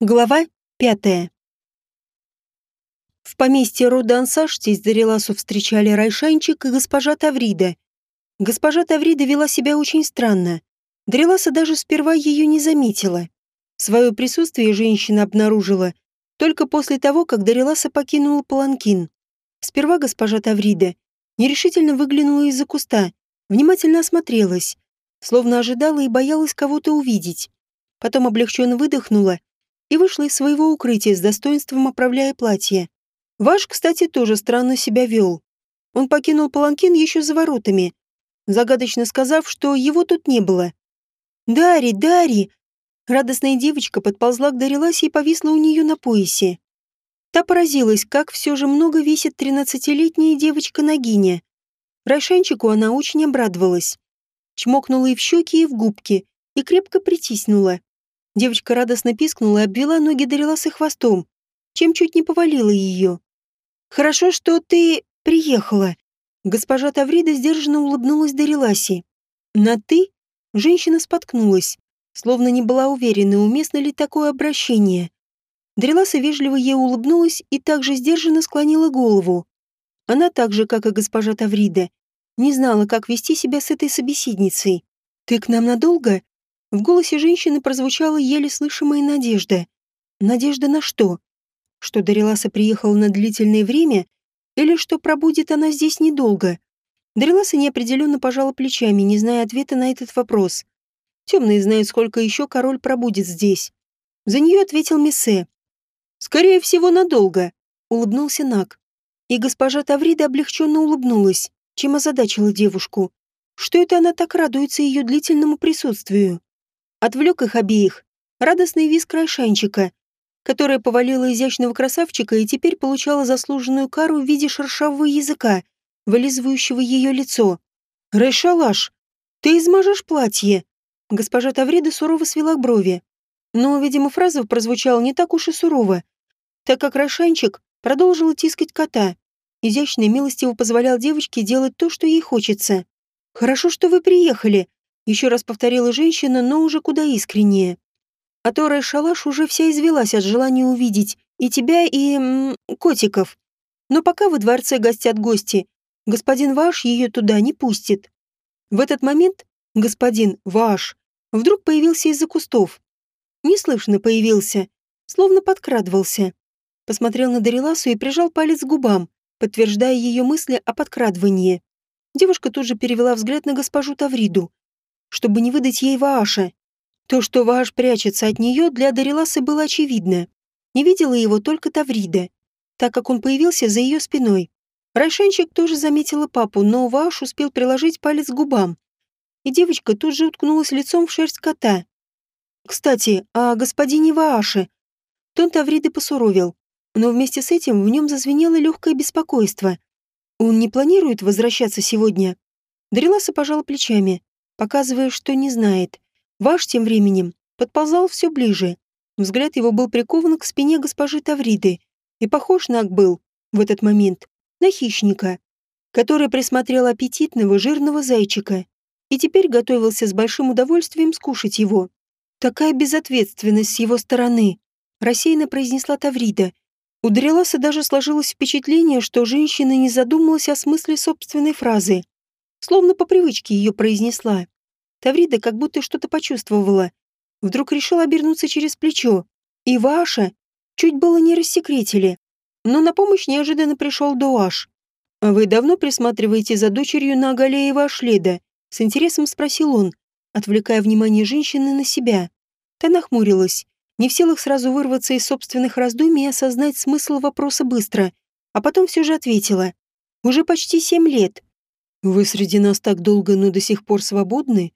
Глава пятая. В поместье рода Ансаш здесь Дариласу встречали Райшанчик и госпожа Таврида. Госпожа Таврида вела себя очень странно. Дариласа даже сперва ее не заметила. Свое присутствие женщина обнаружила только после того, как Дариласа покинула Паланкин. Сперва госпожа Таврида нерешительно выглянула из-за куста, внимательно осмотрелась, словно ожидала и боялась кого-то увидеть. Потом облегченно выдохнула и вышла из своего укрытия с достоинством оправляя платье. Ваш, кстати, тоже странно себя вел. Он покинул паланкин еще за воротами, загадочно сказав, что его тут не было. «Дари, Дари!» Радостная девочка подползла к Дариласе и повисла у нее на поясе. Та поразилась, как все же много весит тринадцатилетняя девочка Нагиня. Райшанчику она очень обрадовалась. Чмокнула и в щеки, и в губки, и крепко притиснула. Девочка радостно пискнула и обвела ноги Дариласы хвостом, чем чуть не повалила ее. «Хорошо, что ты приехала». Госпожа Таврида сдержанно улыбнулась Дариласе. На «ты» женщина споткнулась, словно не была уверена, уместно ли такое обращение. Дариласа вежливо ей улыбнулась и также сдержанно склонила голову. Она так же, как и госпожа Таврида, не знала, как вести себя с этой собеседницей. «Ты к нам надолго?» В голосе женщины прозвучала еле слышимая надежда. Надежда на что? Что Дариласа приехала на длительное время? Или что пробудет она здесь недолго? Дариласа неопределенно пожала плечами, не зная ответа на этот вопрос. Темные знают, сколько еще король пробудет здесь. За нее ответил Мессе. «Скорее всего, надолго», — улыбнулся Нак. И госпожа Таврида облегченно улыбнулась, чем озадачила девушку. Что это она так радуется ее длительному присутствию? Отвлек их обеих радостный визг Райшанчика, которая повалила изящного красавчика и теперь получала заслуженную кару в виде шершавого языка, вылизывающего ее лицо. «Райшалаш, ты измажешь платье!» Госпожа Таврида сурово свела брови. Но, видимо, фраза прозвучала не так уж и сурово, так как Райшанчик продолжил тискать кота. Изящно и милостиво позволял девочке делать то, что ей хочется. «Хорошо, что вы приехали», еще раз повторила женщина, но уже куда искреннее. А то шалаш уже вся извелась от желания увидеть и тебя, и... М, котиков. Но пока во дворце гостят гости, господин ваш ее туда не пустит. В этот момент господин ваш вдруг появился из-за кустов. Неслышно появился, словно подкрадывался. Посмотрел на Дариласу и прижал палец к губам, подтверждая ее мысли о подкрадывании. Девушка тут же перевела взгляд на госпожу Тавриду, чтобы не выдать ей Вааша. То, что Вааш прячется от нее, для Дариласы было очевидно. Не видела его только Таврида, так как он появился за ее спиной. Райшенчик тоже заметила папу, но Вааш успел приложить палец к губам. И девочка тут же уткнулась лицом в шерсть кота. «Кстати, о господине Вааше». Тон Тавриды посуровил, но вместе с этим в нем зазвенело легкое беспокойство. «Он не планирует возвращаться сегодня?» Дариласа пожала плечами показывая, что не знает. Ваш тем временем подползал все ближе. Взгляд его был прикован к спине госпожи Тавриды, и похож Наг был, в этот момент, на хищника, который присмотрел аппетитного жирного зайчика и теперь готовился с большим удовольствием скушать его. Такая безответственность с его стороны, рассеянно произнесла Таврида. У Дреласа даже сложилось впечатление, что женщина не задумалась о смысле собственной фразы словно по привычке ее произнесла. Таврида как будто что-то почувствовала. Вдруг решила обернуться через плечо. И Ваша чуть было не рассекретили. Но на помощь неожиданно пришел Дуаш. «А вы давно присматриваете за дочерью на Агалеева Ашледа?» С интересом спросил он, отвлекая внимание женщины на себя. Та нахмурилась, не в силах сразу вырваться из собственных раздумий и осознать смысл вопроса быстро, а потом все же ответила. «Уже почти семь лет. «Вы среди нас так долго, но до сих пор свободны?»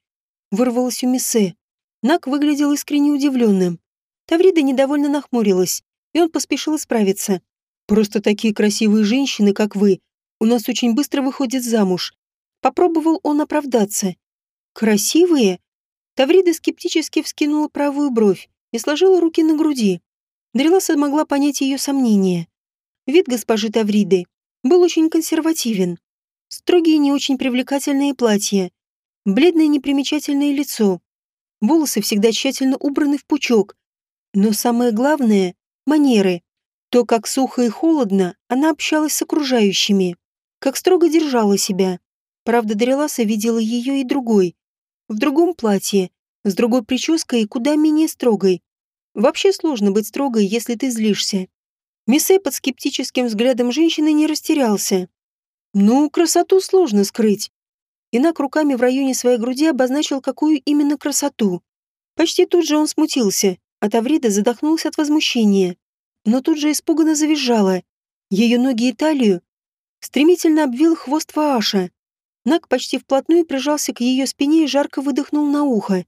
Вырвалась у Миссе. Нак выглядел искренне удивленным. Таврида недовольно нахмурилась, и он поспешил исправиться. «Просто такие красивые женщины, как вы, у нас очень быстро выходят замуж». Попробовал он оправдаться. «Красивые?» Таврида скептически вскинула правую бровь и сложила руки на груди. Дреласа могла понять ее сомнения. Вид госпожи Тавриды был очень консервативен. Строгие не очень привлекательные платья, бледное непримечательное лицо, волосы всегда тщательно убраны в пучок, Но самое главное — манеры. То, как сухо и холодно она общалась с окружающими, как строго держала себя. Правда, Дариласа видела ее и другой. В другом платье, с другой прической и куда менее строгой. Вообще сложно быть строгой, если ты злишься. Миссе под скептическим взглядом женщины не растерялся. Ну, красоту сложно скрыть. Инак руками в районе своей груди обозначил, какую именно красоту. Почти тут же он смутился, а Таврида задохнулся от возмущения. Но тут же испуганно завизжала. Ее ноги и талию стремительно обвил хвост Вааша. Нак почти вплотную прижался к ее спине и жарко выдохнул на ухо.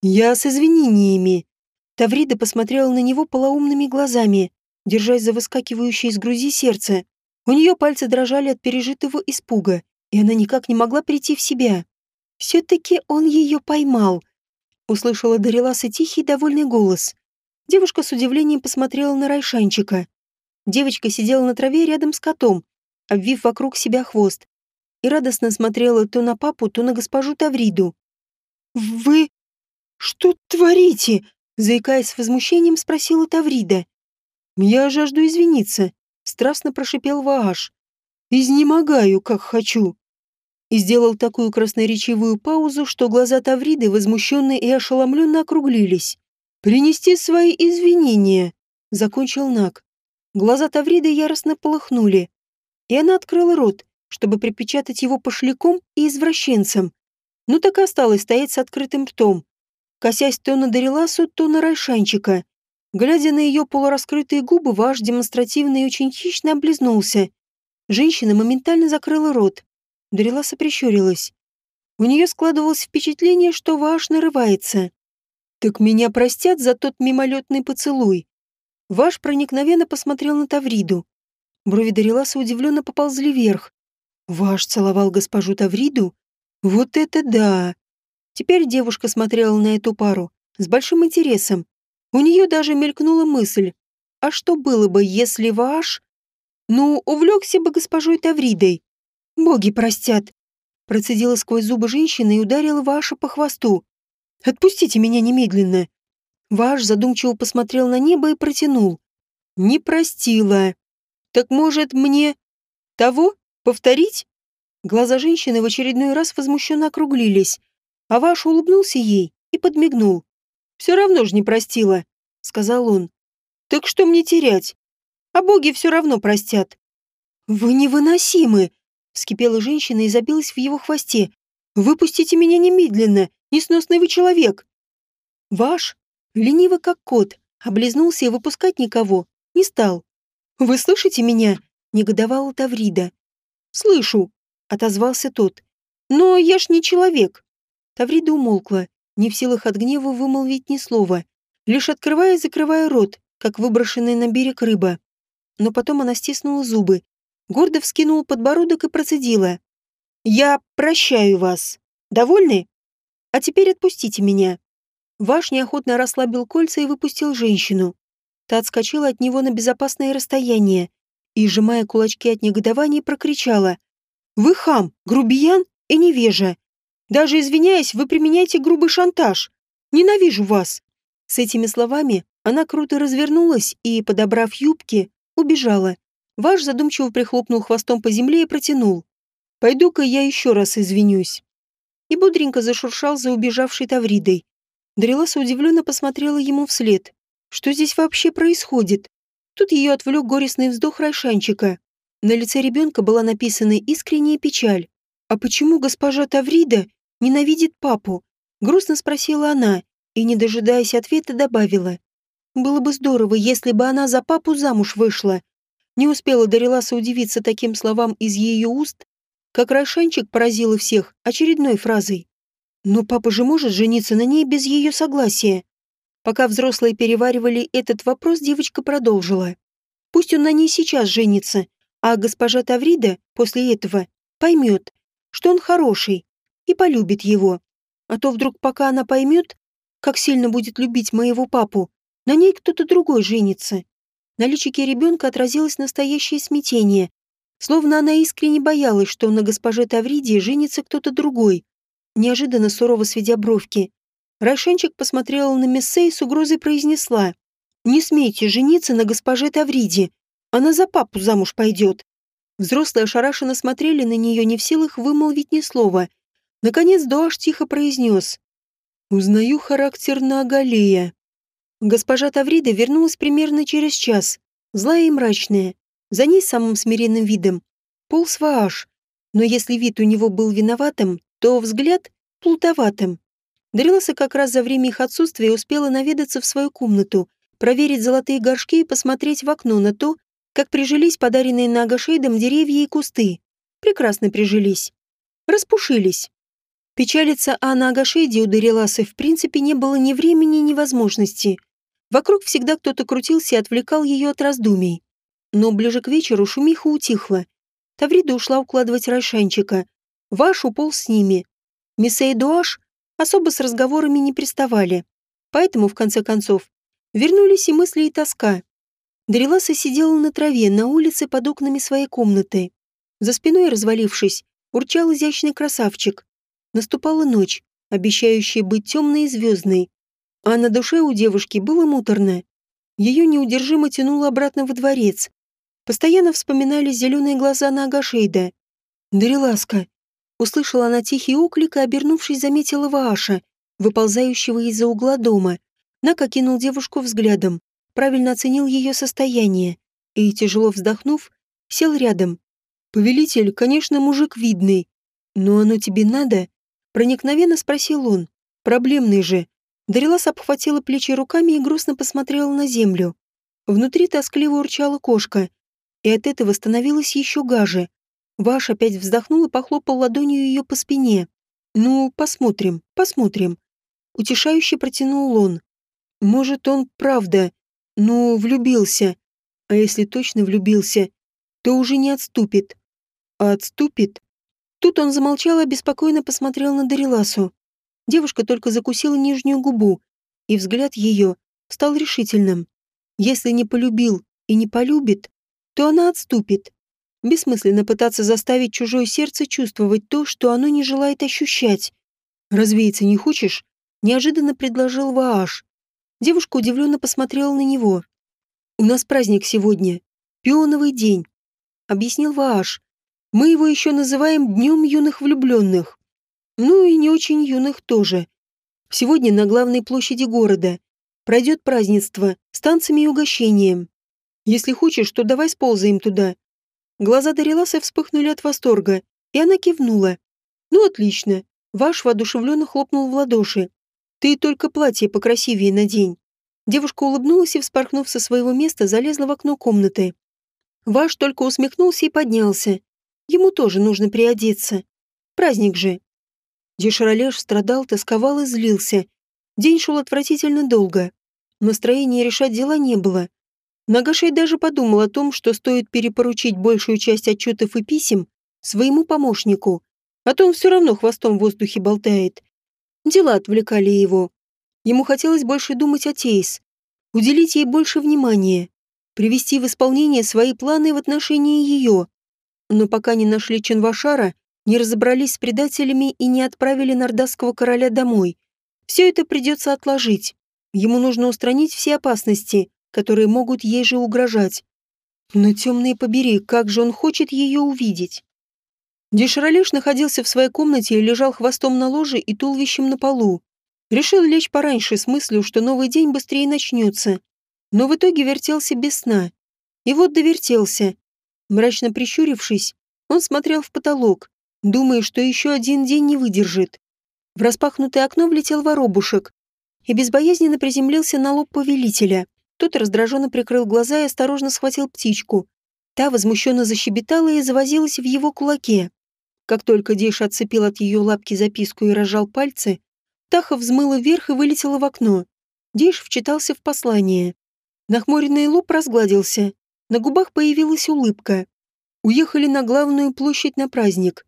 «Я с извинениями». Таврида посмотрела на него полоумными глазами, держась за выскакивающее из грузи сердце. У нее пальцы дрожали от пережитого испуга, и она никак не могла прийти в себя. «Все-таки он ее поймал», — услышала Дариласа тихий довольный голос. Девушка с удивлением посмотрела на Райшанчика. Девочка сидела на траве рядом с котом, обвив вокруг себя хвост, и радостно смотрела то на папу, то на госпожу Тавриду. «Вы что творите?» — заикаясь возмущением, спросила Таврида. «Я жажду извиниться», — страстно прошипел Вааш. «Изнемогаю, как хочу». И сделал такую красноречивую паузу, что глаза Тавриды, возмущенные и ошеломленно округлились. «Принести свои извинения», — закончил Нак. Глаза Тавриды яростно полыхнули, и она открыла рот, чтобы припечатать его пошляком и извращенцем. Но так и осталось стоять с открытым ртом, косясь то на Дариласу, то на Райшанчика. Глядя на ее полураскрытые губы, Ваш демонстративно и очень хищно облизнулся. Женщина моментально закрыла рот. Дариласа прищурилась. У нее складывалось впечатление, что Ваш нарывается. «Так меня простят за тот мимолетный поцелуй». Ваш проникновенно посмотрел на Тавриду. Брови Дариласа удивленно поползли вверх. «Ваш целовал госпожу Тавриду? Вот это да!» Теперь девушка смотрела на эту пару с большим интересом, у нее даже мелькнула мысль, а что было бы, если ваш... Ну, увлекся бы госпожой Тавридой. Боги простят. Процедила сквозь зубы женщина и ударила Ваша по хвосту. «Отпустите меня немедленно!» Ваш задумчиво посмотрел на небо и протянул. «Не простила. Так может мне... того? Повторить?» Глаза женщины в очередной раз возмущенно округлились, а Ваш улыбнулся ей и подмигнул. Все равно ж не простила, сказал он. Так что мне терять? А боги все равно простят. Вы невыносимы, вскипела женщина и забилась в его хвосте. Выпустите меня немедленно, несносный вы человек. Ваш, ленивый как кот, облизнулся и выпускать никого не стал. Вы слышите меня? негодовала Таврида. Слышу, отозвался тот. Но я ж не человек. Таврида умолкла, не в силах от гнева вымолвить ни слова, лишь открывая и закрывая рот, как выброшенная на берег рыба. Но потом она стиснула зубы, гордо вскинула подбородок и процедила. «Я прощаю вас. Довольны? А теперь отпустите меня». Ваш неохотно расслабил кольца и выпустил женщину. Та отскочила от него на безопасное расстояние и, сжимая кулачки от негодования, прокричала. «Вы хам, грубиян и невежа. Даже извиняясь, вы применяете грубый шантаж. Ненавижу вас!» С этими словами она круто развернулась и, подобрав юбки, убежала. Ваш задумчиво прихлопнул хвостом по земле и протянул. «Пойду-ка я еще раз извинюсь». И бодренько зашуршал за убежавшей Тавридой. Дреласа удивленно посмотрела ему вслед. Что здесь вообще происходит? Тут ее отвлек горестный вздох Райшанчика. На лице ребенка была написана искренняя печаль. А почему госпожа Таврида ненавидит папу?» Грустно спросила она и, не дожидаясь ответа, добавила. «Было бы здорово, если бы она за папу замуж вышла». Не успела Дариласа удивиться таким словам из ее уст, как Райшанчик поразила всех очередной фразой. «Но папа же может жениться на ней без ее согласия». Пока взрослые переваривали этот вопрос, девочка продолжила. «Пусть он на ней сейчас женится, а госпожа Таврида после этого поймет, что он хороший, и полюбит его. А то вдруг, пока она поймет, как сильно будет любить моего папу, на ней кто-то другой женится. На личике ребенка отразилось настоящее смятение, словно она искренне боялась, что на госпоже Тавридии женится кто-то другой. Неожиданно сурово сведя бровки, Райшенчик посмотрела на Мессе и с угрозой произнесла. Не смейте жениться на госпоже Тавриде. Она за папу замуж пойдет. Взрослые ошарашенно смотрели на нее, не в силах вымолвить ни слова. Наконец Дуаш тихо произнес. «Узнаю характер Нагалея». Госпожа Таврида вернулась примерно через час, злая и мрачная. За ней самым смиренным видом полз Вааш, но если вид у него был виноватым, то взгляд — плутоватым. Дариласа как раз за время их отсутствия успела наведаться в свою комнату, проверить золотые горшки и посмотреть в окно на то, как прижились подаренные Нагашейдом деревья и кусты. Прекрасно прижились. Распушились. Печалиться о Нагашейде у Дариласы в принципе не было ни времени, ни возможности. Вокруг всегда кто-то крутился и отвлекал ее от раздумий. Но ближе к вечеру шумиха утихла. Таврида ушла укладывать Райшанчика. Ваш уполз с ними. Мисса и Дуаш особо с разговорами не приставали. Поэтому, в конце концов, вернулись и мысли, и тоска. Дариласа сидела на траве на улице под окнами своей комнаты. За спиной, развалившись, урчал изящный красавчик. Наступала ночь, обещающая быть темной и звездной. А на душе у девушки было муторно. Ее неудержимо тянуло обратно во дворец. Постоянно вспоминались зеленые глаза на Агашейда. «Дариласка!» Услышала она тихий оклик и, обернувшись, заметила Вааша, выползающего из-за угла дома. Нак окинул девушку взглядом, правильно оценил ее состояние и, тяжело вздохнув, сел рядом. «Повелитель, конечно, мужик видный, но оно тебе надо?» Проникновенно спросил он. «Проблемный же». Дарилас обхватила плечи руками и грустно посмотрела на землю. Внутри тоскливо урчала кошка, и от этого становилось еще гаже. Ваш опять вздохнул и похлопал ладонью ее по спине. «Ну, посмотрим, посмотрим». Утешающе протянул он. «Может, он правда, ну, влюбился. А если точно влюбился, то уже не отступит. А отступит? Тут он замолчал и беспокойно посмотрел на Дариласу. Девушка только закусила нижнюю губу, и взгляд ее стал решительным. Если не полюбил и не полюбит, то она отступит. Бессмысленно пытаться заставить чужое сердце чувствовать то, что оно не желает ощущать. «Развеяться не хочешь?» – неожиданно предложил Вааш. Девушка удивленно посмотрела на него. «У нас праздник сегодня. Пионовый день», — объяснил Вааш. «Мы его еще называем Днем юных влюбленных. Ну и не очень юных тоже. Сегодня на главной площади города пройдет празднество с танцами и угощением. Если хочешь, то давай сползаем туда». Глаза Дариласы вспыхнули от восторга, и она кивнула. «Ну, отлично». Ваш воодушевленно хлопнул в ладоши. Ты только платье покрасивее надень. Девушка улыбнулась и, вспорхнув со своего места, залезла в окно комнаты. Ваш только усмехнулся и поднялся. Ему тоже нужно приодеться. Праздник же. Деширалеш страдал, тосковал и злился. День шел отвратительно долго. Настроения решать дела не было. Нагашей даже подумал о том, что стоит перепоручить большую часть отчетов и писем своему помощнику, а то он все равно хвостом в воздухе болтает. Дела отвлекали его. Ему хотелось больше думать о Тейс, уделить ей больше внимания, привести в исполнение свои планы в отношении ее. Но пока не нашли Ченвашара, не разобрались с предателями и не отправили нордасского короля домой, все это придется отложить. Ему нужно устранить все опасности, которые могут ей же угрожать. Но темные побери, как же он хочет ее увидеть. Деширалеш находился в своей комнате и лежал хвостом на ложе и туловищем на полу. Решил лечь пораньше с мыслью, что новый день быстрее начнется. Но в итоге вертелся без сна. И вот довертелся. Мрачно прищурившись, он смотрел в потолок, думая, что еще один день не выдержит. В распахнутое окно влетел воробушек и безбоязненно приземлился на лоб повелителя. Тот раздраженно прикрыл глаза и осторожно схватил птичку. Та возмущенно защебетала и завозилась в его кулаке. Как только Дейш отцепил от ее лапки записку и разжал пальцы, Таха взмыла вверх и вылетела в окно. Дейш вчитался в послание. Нахмуренный лоб разгладился. На губах появилась улыбка. Уехали на главную площадь на праздник.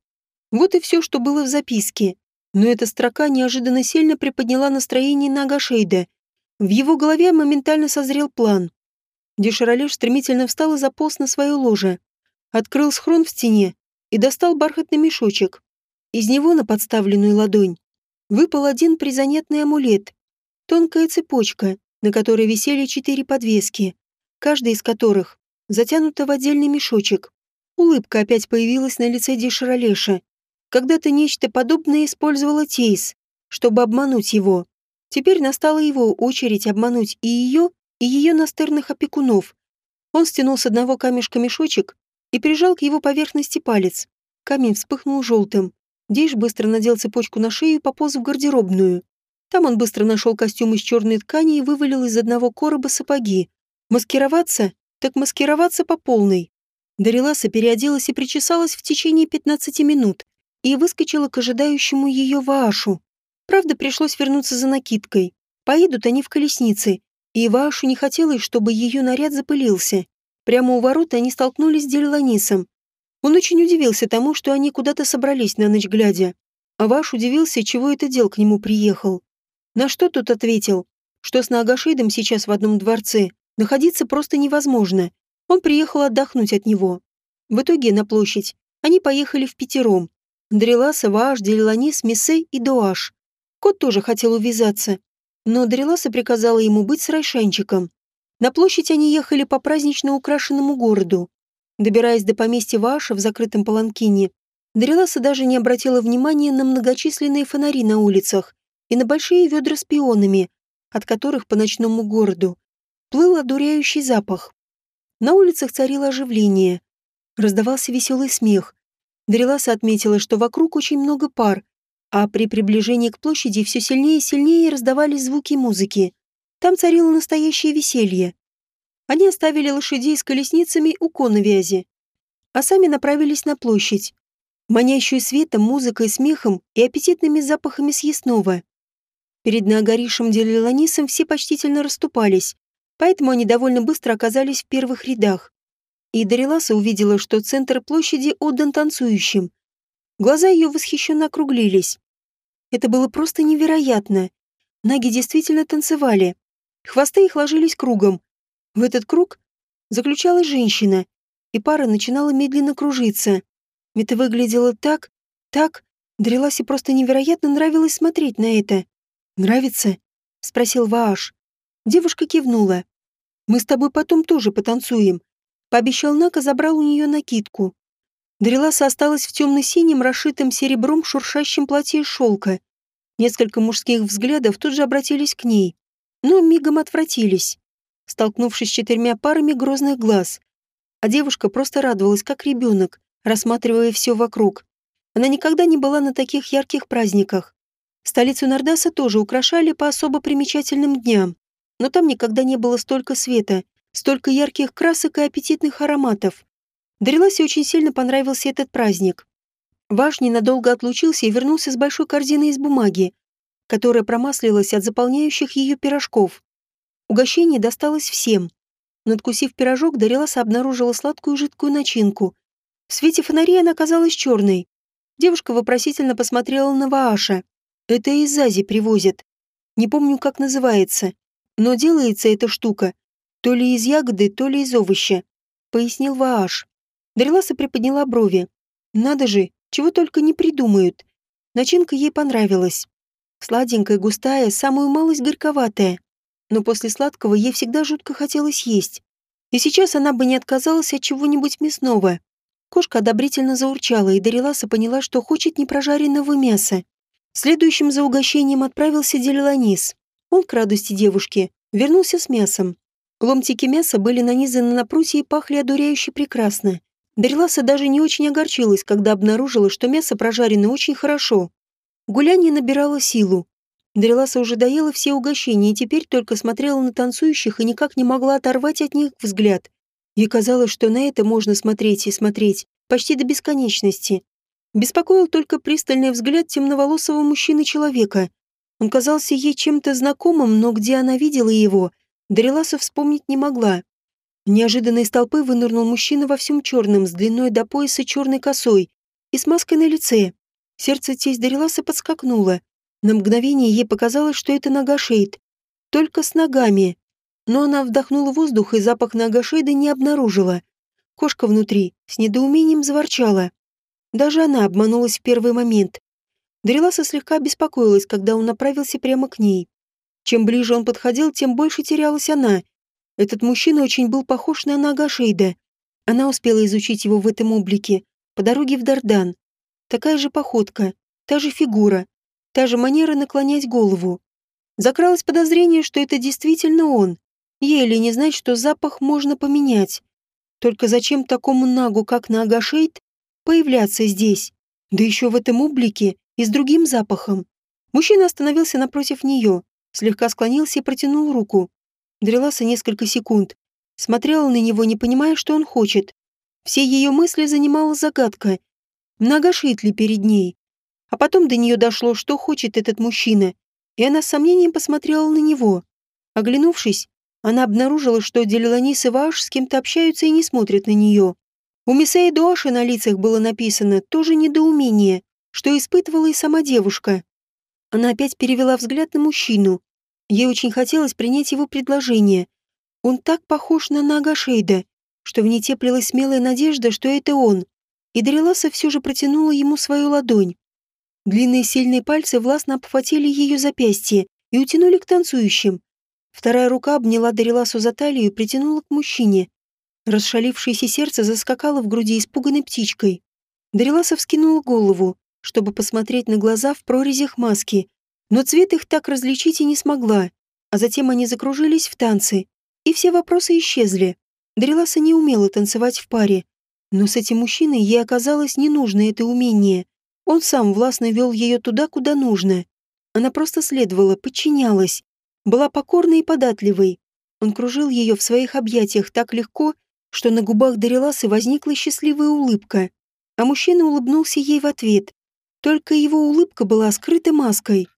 Вот и все, что было в записке. Но эта строка неожиданно сильно приподняла настроение Нагашейда. В его голове моментально созрел план. Деширалеш стремительно встал и заполз на свое ложе. Открыл схрон в стене и достал бархатный мешочек. Из него на подставленную ладонь выпал один призанятный амулет. Тонкая цепочка, на которой висели четыре подвески, каждая из которых затянута в отдельный мешочек. Улыбка опять появилась на лице Деширалеша. Когда-то нечто подобное использовала Тейс, чтобы обмануть его. Теперь настала его очередь обмануть и ее, и ее настырных опекунов. Он стянул с одного камешка мешочек и прижал к его поверхности палец. Камень вспыхнул желтым. Дейш быстро надел цепочку на шею и пополз в гардеробную. Там он быстро нашел костюм из черной ткани и вывалил из одного короба сапоги. Маскироваться? Так маскироваться по полной. Дариласа переоделась и причесалась в течение 15 минут и выскочила к ожидающему ее Ваашу. Правда, пришлось вернуться за накидкой. Поедут они в колеснице, и Ваашу не хотелось, чтобы ее наряд запылился. Прямо у ворот они столкнулись с Делиланисом. Он очень удивился тому, что они куда-то собрались на ночь глядя. А Ваш удивился, чего это дел к нему приехал. На что тот ответил, что с Нагашидом сейчас в одном дворце находиться просто невозможно. Он приехал отдохнуть от него. В итоге на площадь они поехали в пятером. Дреласа, Вааш, Делиланис, Мисей и Дуаш. Кот тоже хотел увязаться, но Дреласа приказала ему быть с Райшанчиком. На площадь они ехали по празднично украшенному городу. Добираясь до поместья Вааша в закрытом паланкине, Дреласа даже не обратила внимания на многочисленные фонари на улицах и на большие ведра с пионами, от которых по ночному городу плыл одуряющий запах. На улицах царило оживление. Раздавался веселый смех. Дреласа отметила, что вокруг очень много пар, а при приближении к площади все сильнее и сильнее раздавались звуки музыки. Там царило настоящее веселье. Они оставили лошадей с колесницами у коновязи, а сами направились на площадь, манящую светом, музыкой, смехом и аппетитными запахами съестного. Перед Наагоришем Делиланисом все почтительно расступались, поэтому они довольно быстро оказались в первых рядах. И Дариласа увидела, что центр площади отдан танцующим. Глаза ее восхищенно округлились. Это было просто невероятно. Наги действительно танцевали. Хвосты их ложились кругом. В этот круг заключалась женщина, и пара начинала медленно кружиться. Это выглядело так, так... Дреласе просто невероятно нравилось смотреть на это. «Нравится?» — спросил Вааш. Девушка кивнула. «Мы с тобой потом тоже потанцуем», — пообещал Нака, забрал у нее накидку. Дреласа осталась в темно-синем, расшитом серебром шуршащем платье шелка. Несколько мужских взглядов тут же обратились к ней, но мигом отвратились, столкнувшись с четырьмя парами грозных глаз. А девушка просто радовалась, как ребенок, рассматривая все вокруг. Она никогда не была на таких ярких праздниках. Столицу Нардаса тоже украшали по особо примечательным дням, но там никогда не было столько света, столько ярких красок и аппетитных ароматов. Дариласе очень сильно понравился этот праздник. Ваш ненадолго отлучился и вернулся с большой корзиной из бумаги, которая промаслилась от заполняющих ее пирожков. Угощение досталось всем. Надкусив пирожок, Дариласа обнаружила сладкую жидкую начинку. В свете фонарей она казалась черной. Девушка вопросительно посмотрела на Вааша. Это из Азии привозят. Не помню, как называется. Но делается эта штука то ли из ягоды, то ли из овоща, пояснил Вааш. Дариласа приподняла брови. Надо же, чего только не придумают. Начинка ей понравилась. Сладенькая, густая, самую малость горьковатая. Но после сладкого ей всегда жутко хотелось есть. И сейчас она бы не отказалась от чего-нибудь мясного. Кошка одобрительно заурчала, и Дариласа поняла, что хочет непрожаренного мяса. Следующим за угощением отправился Делиланис. Он, к радости девушки, вернулся с мясом. Ломтики мяса были нанизаны на прутья и пахли одуряюще прекрасно. Дариласа даже не очень огорчилась, когда обнаружила, что мясо прожарено очень хорошо. Гуляние набирало силу. Дариласа уже доела все угощения и теперь только смотрела на танцующих и никак не могла оторвать от них взгляд. Ей казалось, что на это можно смотреть и смотреть, почти до бесконечности. Беспокоил только пристальный взгляд темноволосого мужчины-человека. Он казался ей чем-то знакомым, но где она видела его, Дариласа вспомнить не могла. Неожиданно из толпы вынырнул мужчина во всем черном, с длиной до пояса черной косой и с маской на лице. Сердце тесть Дариласа подскакнуло. На мгновение ей показалось, что это нога Шейд. Только с ногами. Но она вдохнула воздух и запах нога Шейда не обнаружила. Кошка внутри с недоумением заворчала. Даже она обманулась в первый момент. Дариласа слегка беспокоилась, когда он направился прямо к ней. Чем ближе он подходил, тем больше терялась она. Этот мужчина очень был похож на Нага Шейда. Она успела изучить его в этом облике, по дороге в Дардан. Такая же походка, та же фигура, та же манера наклонять голову. Закралось подозрение, что это действительно он. Еле не знать, что запах можно поменять. Только зачем такому нагу, как Нага Шейд, появляться здесь? Да еще в этом облике и с другим запахом. Мужчина остановился напротив нее, слегка склонился и протянул руку. Дреласа несколько секунд. Смотрела на него, не понимая, что он хочет. Все ее мысли занимала загадка. Нагашит ли перед ней? А потом до нее дошло, что хочет этот мужчина, и она с сомнением посмотрела на него. Оглянувшись, она обнаружила, что Делиланис и Ваш с кем-то общаются и не смотрят на нее. У Мисеи Дуаши на лицах было написано тоже недоумение, что испытывала и сама девушка. Она опять перевела взгляд на мужчину. Ей очень хотелось принять его предложение. Он так похож на Нага Шейда, что в ней теплилась смелая надежда, что это он. И Дариласа все же протянула ему свою ладонь. Длинные сильные пальцы властно обхватили ее запястье и утянули к танцующим. Вторая рука обняла Дариласу за талию и притянула к мужчине. Расшалившееся сердце заскакало в груди испуганной птичкой. Дариласа вскинула голову, чтобы посмотреть на глаза в прорезях маски, но цвет их так различить и не смогла, а затем они закружились в танцы, и все вопросы исчезли. Дреласа не умела танцевать в паре, но с этим мужчиной ей оказалось не нужно это умение. Он сам властно вел ее туда, куда нужно. Она просто следовала, подчинялась, была покорной и податливой. Он кружил ее в своих объятиях так легко, что на губах Дариласы возникла счастливая улыбка, а мужчина улыбнулся ей в ответ, только его улыбка была скрыта маской.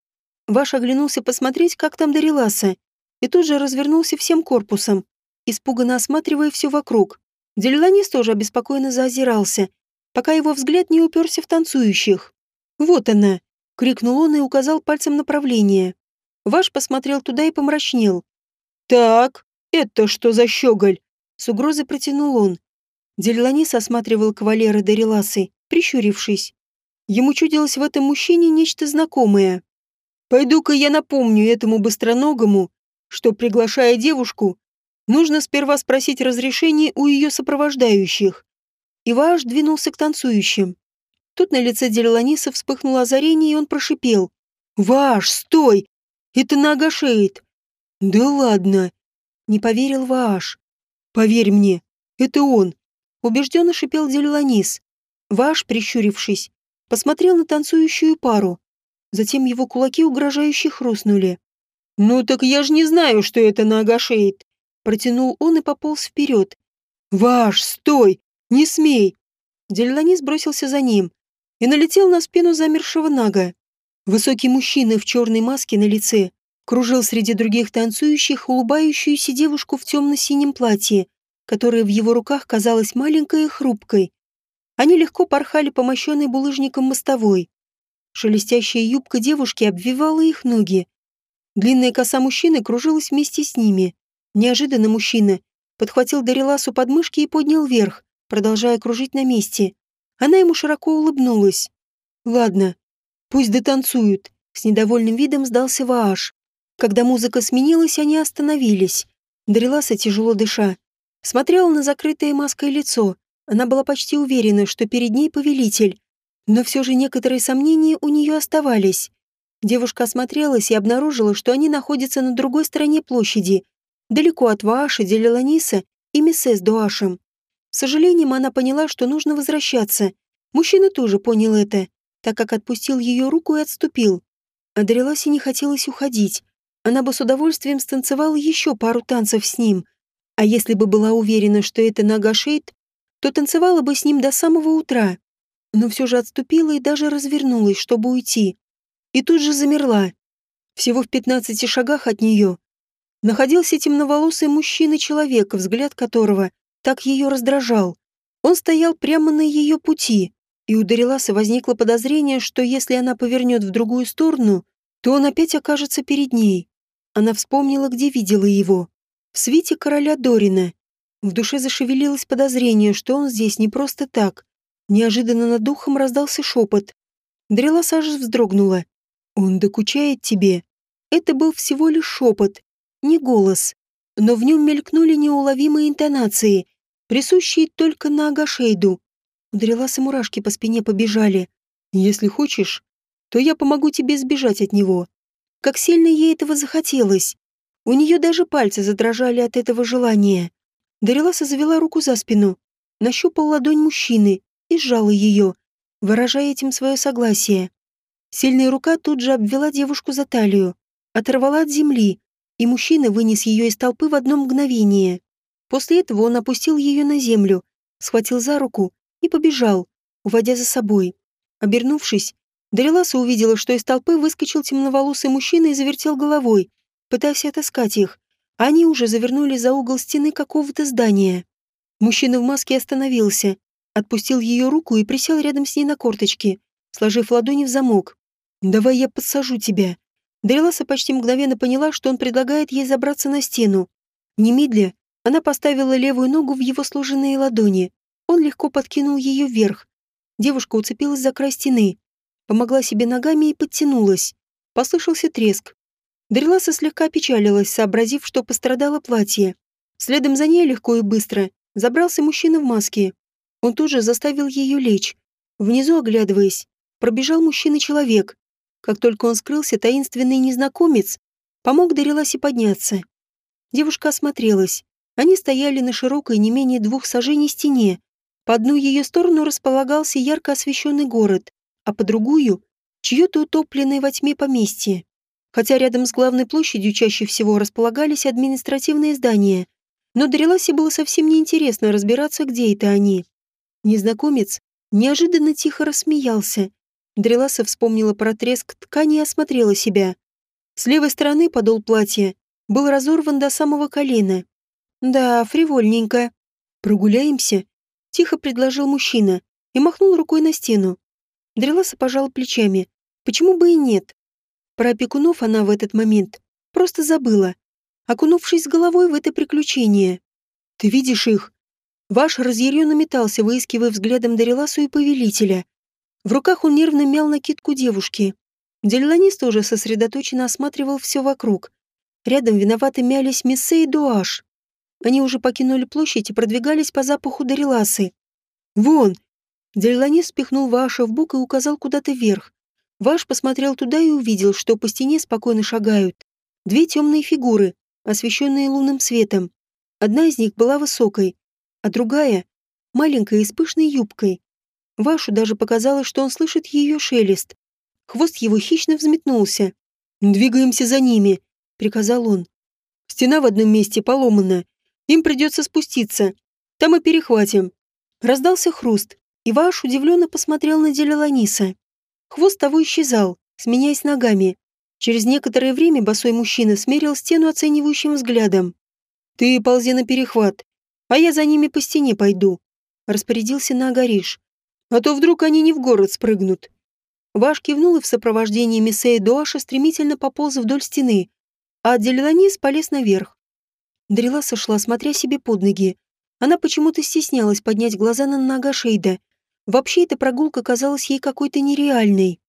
Ваш оглянулся посмотреть, как там Дариласа, и тут же развернулся всем корпусом, испуганно осматривая все вокруг. Делиланис тоже обеспокоенно заозирался, пока его взгляд не уперся в танцующих. «Вот она!» — крикнул он и указал пальцем направление. Ваш посмотрел туда и помрачнел. «Так, это что за щеголь?» С угрозой протянул он. Делиланис осматривал кавалера Дариласы, прищурившись. Ему чудилось в этом мужчине нечто знакомое. «Пойду-ка я напомню этому быстроногому, что, приглашая девушку, нужно сперва спросить разрешение у ее сопровождающих». Иваш двинулся к танцующим. Тут на лице Делеланиса вспыхнуло озарение, и он прошипел. «Ваш, стой! Это нога шеет!» «Да ладно!» Не поверил Ваш. «Поверь мне, это он!» Убежденно шипел Делеланис. Ваш, прищурившись, посмотрел на танцующую пару. Затем его кулаки угрожающе хрустнули. «Ну так я же не знаю, что это нога шеет!» Протянул он и пополз вперед. «Ваш, стой! Не смей!» Дельланис бросился за ним и налетел на спину замершего нага. Высокий мужчина в черной маске на лице кружил среди других танцующих улыбающуюся девушку в темно-синем платье, которая в его руках казалась маленькой и хрупкой. Они легко порхали по мощенной булыжником мостовой. Шелестящая юбка девушки обвивала их ноги. Длинная коса мужчины кружилась вместе с ними. Неожиданно мужчина подхватил Дариласу под мышки и поднял вверх, продолжая кружить на месте. Она ему широко улыбнулась. «Ладно, пусть дотанцуют», — с недовольным видом сдался Вааш. Когда музыка сменилась, они остановились. Дариласа, тяжело дыша, смотрела на закрытое маской лицо, она была почти уверена, что перед ней повелитель. Но все же некоторые сомнения у нее оставались. Девушка осмотрелась и обнаружила, что они находятся на другой стороне площади, далеко от Вааша, Делеланиса и Миссес Дуашем. С сожалением она поняла, что нужно возвращаться. Мужчина тоже понял это, так как отпустил ее руку и отступил. А Дареласе не хотелось уходить. Она бы с удовольствием станцевала еще пару танцев с ним. А если бы была уверена, что это нога Шейд, то танцевала бы с ним до самого утра, но все же отступила и даже развернулась, чтобы уйти. И тут же замерла. Всего в пятнадцати шагах от нее находился темноволосый мужчина-человек, взгляд которого так ее раздражал. Он стоял прямо на ее пути, и у Дариласа возникло подозрение, что если она повернет в другую сторону, то он опять окажется перед ней. Она вспомнила, где видела его. В свите короля Дорина. В душе зашевелилось подозрение, что он здесь не просто так. Неожиданно над духом раздался шепот. Дрела Сажа вздрогнула. «Он докучает тебе?» Это был всего лишь шепот, не голос, но в нем мелькнули неуловимые интонации, присущие только на Агашейду. У Дариласа мурашки по спине побежали. «Если хочешь, то я помогу тебе сбежать от него». Как сильно ей этого захотелось. У нее даже пальцы задрожали от этого желания. Дариласа завела руку за спину, нащупал ладонь мужчины и сжала ее, выражая этим свое согласие. Сильная рука тут же обвела девушку за талию, оторвала от земли, и мужчина вынес ее из толпы в одно мгновение. После этого он опустил ее на землю, схватил за руку и побежал, уводя за собой. Обернувшись, Дариласа увидела, что из толпы выскочил темноволосый мужчина и завертел головой, пытаясь отыскать их. Они уже завернули за угол стены какого-то здания. Мужчина в маске остановился, отпустил ее руку и присел рядом с ней на корточки, сложив ладони в замок. «Давай я подсажу тебя». Дариласа почти мгновенно поняла, что он предлагает ей забраться на стену. Немедля она поставила левую ногу в его сложенные ладони. Он легко подкинул ее вверх. Девушка уцепилась за край стены, помогла себе ногами и подтянулась. Послышался треск. Дариласа слегка опечалилась, сообразив, что пострадало платье. Следом за ней легко и быстро забрался мужчина в маске. Он тут же заставил ее лечь. Внизу, оглядываясь, пробежал мужчина-человек. Как только он скрылся, таинственный незнакомец помог Дариласе подняться. Девушка осмотрелась. Они стояли на широкой не менее двух сажений стене. По одну ее сторону располагался ярко освещенный город, а по другую — чье-то утопленное во тьме поместье. Хотя рядом с главной площадью чаще всего располагались административные здания, но Дариласе было совсем неинтересно разбираться, где это они. Незнакомец неожиданно тихо рассмеялся. Дреласа вспомнила про треск ткани и осмотрела себя. С левой стороны подол платья был разорван до самого колена. «Да, фривольненько. Прогуляемся?» — тихо предложил мужчина и махнул рукой на стену. Дреласа пожала плечами. Почему бы и нет? Про опекунов она в этот момент просто забыла, окунувшись головой в это приключение. «Ты видишь их?» Ваш разъяренно метался, выискивая взглядом Дариласу и повелителя. В руках он нервно мял накидку девушки. Дельланис тоже сосредоточенно осматривал все вокруг. Рядом виноваты мялись Мессе и Дуаш. Они уже покинули площадь и продвигались по запаху Дариласы. «Вон!» Дельланис спихнул Ваша в бок и указал куда-то вверх. Ваш посмотрел туда и увидел, что по стене спокойно шагают. Две темные фигуры, освещенные лунным светом. Одна из них была высокой, а другая — маленькая и с пышной юбкой. Вашу даже показалось, что он слышит ее шелест. Хвост его хищно взметнулся. «Двигаемся за ними», — приказал он. «Стена в одном месте поломана. Им придется спуститься. Там и перехватим». Раздался хруст, и Ваш удивленно посмотрел на Делеланиса. Хвост того исчезал, сменяясь ногами. Через некоторое время босой мужчина смерил стену оценивающим взглядом. «Ты ползи на перехват, а я за ними по стене пойду», — распорядился на Агариш. «А то вдруг они не в город спрыгнут». Ваш кивнул и в сопровождении Мессея Дуаша стремительно пополз вдоль стены, а Делеланис полез наверх. Дрела сошла, смотря себе под ноги. Она почему-то стеснялась поднять глаза на нога Шейда, Вообще эта прогулка казалась ей какой-то нереальной.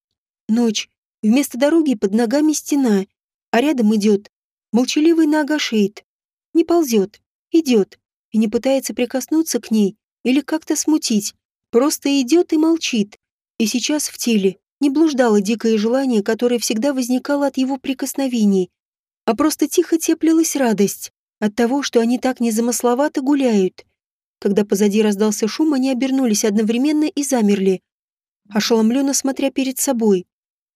Ночь. Вместо дороги под ногами стена, а рядом идет молчаливый Нагашейд. Не ползет, идет, и не пытается прикоснуться к ней или как-то смутить. Просто идет и молчит. И сейчас в теле не блуждало дикое желание, которое всегда возникало от его прикосновений, а просто тихо теплилась радость от того, что они так незамысловато гуляют. Когда позади раздался шум, они обернулись одновременно и замерли, ошеломленно смотря перед собой.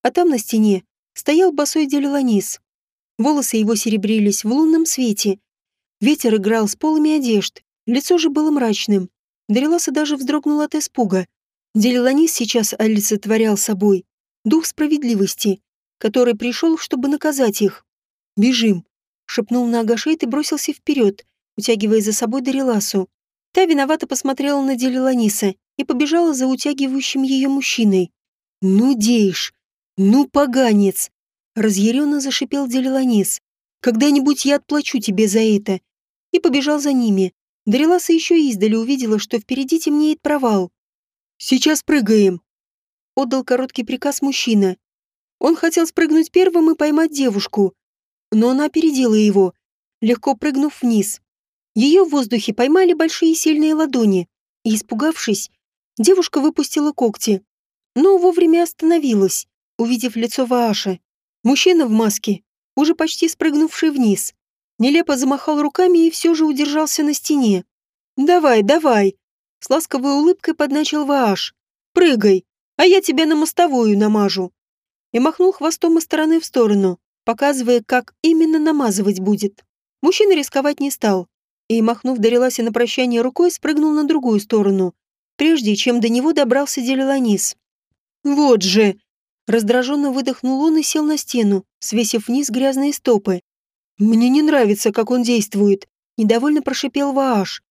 А там на стене стоял босой Делеланис. Волосы его серебрились в лунном свете. Ветер играл с полами одежд, лицо же было мрачным. Дариласа даже вздрогнула от испуга. Делеланис сейчас олицетворял собой дух справедливости, который пришел, чтобы наказать их. «Бежим!» — шепнул на Агашейт и бросился вперед, утягивая за собой Дариласу. Та виновато посмотрела на Делиланиса и побежала за утягивающим ее мужчиной. «Ну, Дейш! Ну, поганец!» Разъяренно зашипел Делиланис. «Когда-нибудь я отплачу тебе за это!» И побежал за ними. Дариласа еще издали увидела, что впереди темнеет провал. «Сейчас прыгаем!» Отдал короткий приказ мужчина. Он хотел спрыгнуть первым и поймать девушку, но она опередила его, легко прыгнув вниз. Ее в воздухе поймали большие сильные ладони, и, испугавшись, девушка выпустила когти, но вовремя остановилась, увидев лицо Вааша. Мужчина в маске, уже почти спрыгнувший вниз, нелепо замахал руками и все же удержался на стене. «Давай, давай!» С ласковой улыбкой подначил Вааш. «Прыгай, а я тебя на мостовую намажу!» И махнул хвостом из стороны в сторону, показывая, как именно намазывать будет. Мужчина рисковать не стал, и, махнув Дариласе на прощание рукой, спрыгнул на другую сторону, прежде чем до него добрался Делиланис. «Вот же!» Раздраженно выдохнул он и сел на стену, свесив вниз грязные стопы. «Мне не нравится, как он действует», — недовольно прошипел Вааш.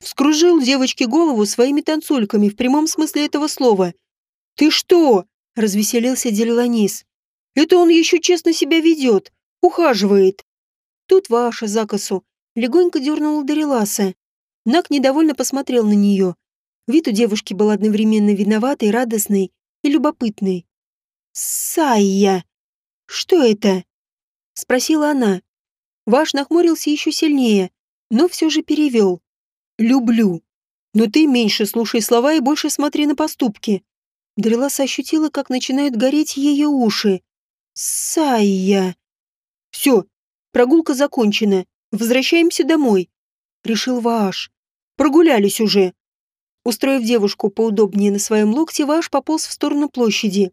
Вскружил девочке голову своими танцульками в прямом смысле этого слова. «Ты что?» — развеселился Делиланис. «Это он еще честно себя ведет, ухаживает». Тут Вааша закосу легонько дернула Дариласа. Нак недовольно посмотрел на нее. Вид у девушки был одновременно виноватый, радостный и любопытный. «Сайя! Что это?» — спросила она. Ваш нахмурился еще сильнее, но все же перевел. «Люблю. Но ты меньше слушай слова и больше смотри на поступки». Дреласа ощутила, как начинают гореть ее уши. «Сайя!» «Все, прогулка закончена. Возвращаемся домой», — решил Вааш. «Прогулялись уже». Устроив девушку поудобнее на своем локте, Вааш пополз в сторону площади.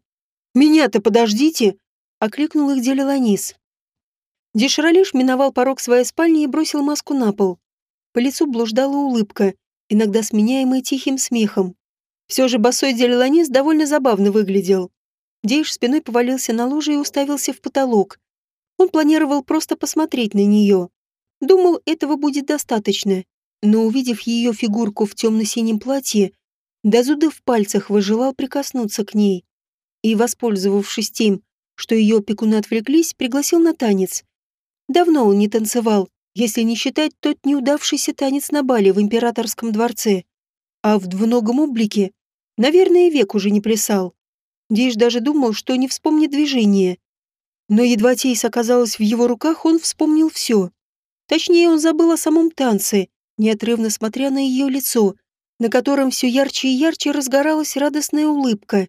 «Меня-то подождите!» — окликнул их Делиланис. Деширалиш миновал порог своей спальни и бросил маску на пол. По лицу блуждала улыбка, иногда сменяемая тихим смехом. Все же босой Делиланис довольно забавно выглядел. Дейш спиной повалился на лужу и уставился в потолок. Он планировал просто посмотреть на нее. Думал, этого будет достаточно, но увидев ее фигурку в темно-синем платье, до зуда в пальцах выжелал прикоснуться к ней. И, воспользовавшись тем, что ее опекуны отвлеклись, пригласил на танец. Давно он не танцевал, если не считать тот неудавшийся танец на бале в императорском дворце. А в двуногом облике, наверное, век уже не плясал. Дейш даже думал, что не вспомнит движение. Но едва Тейс оказалась в его руках, он вспомнил все. Точнее, он забыл о самом танце, неотрывно смотря на ее лицо, на котором все ярче и ярче разгоралась радостная улыбка.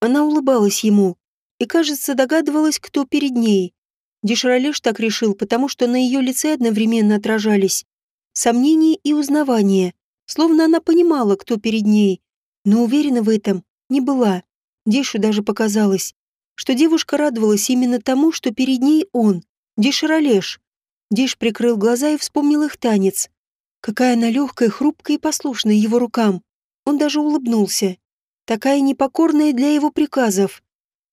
Она улыбалась ему и, кажется, догадывалась, кто перед ней. Деширалеш так решил, потому что на ее лице одновременно отражались сомнения и узнавание, словно она понимала, кто перед ней, но уверена в этом не была. Дешу даже показалось, что девушка радовалась именно тому, что перед ней он, Деширалеш. Диш прикрыл глаза и вспомнил их танец. Какая она легкая, хрупкая и послушная его рукам. Он даже улыбнулся. Такая непокорная для его приказов,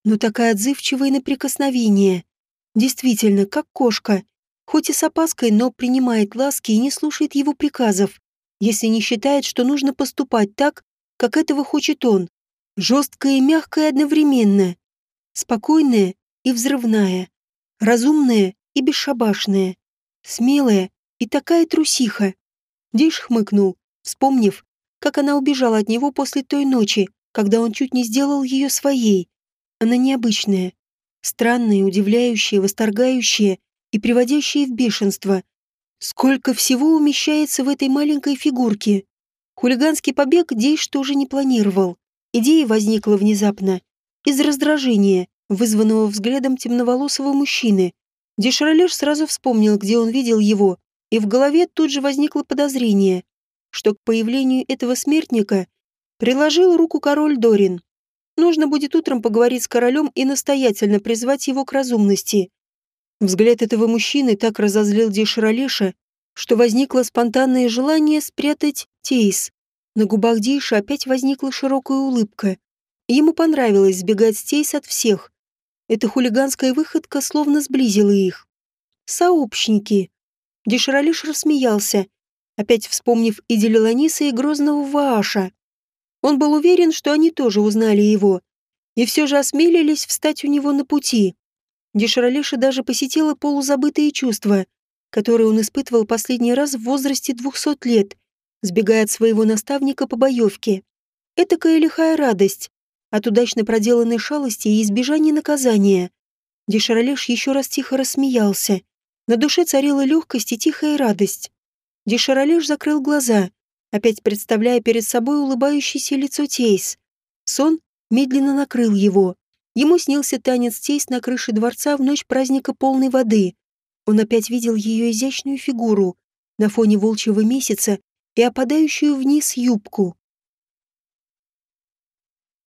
но такая отзывчивая на прикосновение. Действительно, как кошка. Хоть и с опаской, но принимает ласки и не слушает его приказов, если не считает, что нужно поступать так, как этого хочет он. Жесткая и мягкая одновременно. Спокойная и взрывная. Разумная и бесшабашная. Смелая и такая трусиха. Дейш хмыкнул, вспомнив, как она убежала от него после той ночи, когда он чуть не сделал ее своей. Она необычная, странное, удивляющее, восторгающее и приводящее в бешенство. Сколько всего умещается в этой маленькой фигурке. Хулиганский побег Дейш тоже не планировал. Идея возникла внезапно, из раздражения, вызванного взглядом темноволосого мужчины. Деширалеш сразу вспомнил, где он видел его, и в голове тут же возникло подозрение, что к появлению этого смертника приложил руку король Дорин. Нужно будет утром поговорить с королем и настоятельно призвать его к разумности. Взгляд этого мужчины так разозлил Дейширалеша, что возникло спонтанное желание спрятать Тейс. На губах Дейша опять возникла широкая улыбка. Ему понравилось сбегать с Тейс от всех. Эта хулиганская выходка словно сблизила их. Сообщники. Деширалиш рассмеялся, опять вспомнив и Делиланиса, и грозного Вааша. Он был уверен, что они тоже узнали его, и все же осмелились встать у него на пути. Деширалиша даже посетила полузабытые чувства, которые он испытывал последний раз в возрасте двухсот лет, сбегая от своего наставника по боевке. Этакая лихая радость, от удачно проделанной шалости и избежания наказания. Деширалеш еще раз тихо рассмеялся. На душе царила легкость и тихая радость. Деширалеш закрыл глаза, опять представляя перед собой улыбающееся лицо Тейс. Сон медленно накрыл его. Ему снился танец Тейс на крыше дворца в ночь праздника полной воды. Он опять видел ее изящную фигуру на фоне волчьего месяца и опадающую вниз юбку.